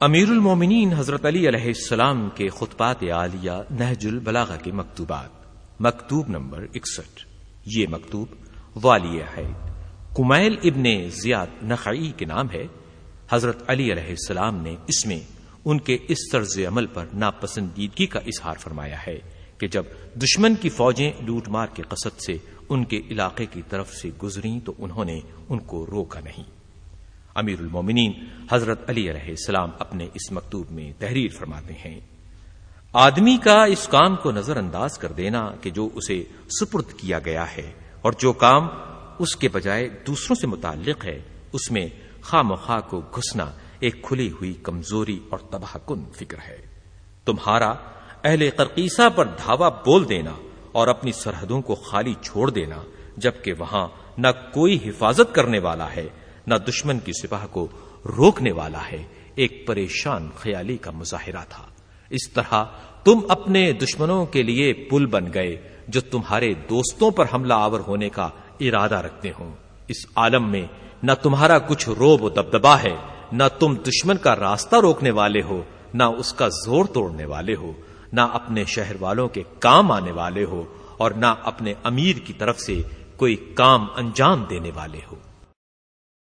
امیر المومنین حضرت علی علیہ السلام کے خطبات عالیہ نہج البلاغہ کے مکتوبات، مکتوب نمبر اکسٹھ۔ یہ مکتوب والی ہے۔ کمیل ابن زیاد نخعی کے نام ہے۔ حضرت علی علیہ السلام نے اس میں ان کے اس طرز عمل پر ناپسندیدگی کا اظہار فرمایا ہے کہ جب دشمن کی فوجیں لوٹ مار کے قصد سے ان کے علاقے کی طرف سے گزری تو انہوں نے ان کو روکا نہیں۔ امیر المومنین حضرت علی علیہ السلام اپنے اس مکتوب میں تحریر فرماتے ہیں۔ آدمی کا اس کام کو نظر انداز کر دینا کہ جو اسے سپرد کیا گیا ہے اور جو کام اس کے بجائے دوسروں سے متعلق ہے، اس میں خواہ کو گھسنا ایک کھلی ہوئی کمزوری اور تباہ کن فکر ہے۔ تمہارا اہل قرقیسہ پر دھاوا بول دینا اور اپنی سرحدوں کو خالی چھوڑ دینا، جبکہ وہاں نہ کوئی حفاظت کرنے والا ہے۔ نہ دشمن کی سپاہ کو روکنے والا ہے، ایک پریشان خیالی کا مظاہرہ تھا۔ اس طرح تم اپنے دشمنوں کے لیے پل بن گئے، جو تمہارے دوستوں پر حملہ آور ہونے کا ارادہ رکھتے ہوں۔ اس عالم میں نہ تمہارا کچھ روب و دبدبا ہے، نہ تم دشمن کا راستہ روکنے والے ہو، نہ اس کا زور توڑنے والے ہو، نہ اپنے شہر والوں کے کام آنے والے ہو، اور نہ اپنے امیر کی طرف سے کوئی کام انجام دینے والے ہو۔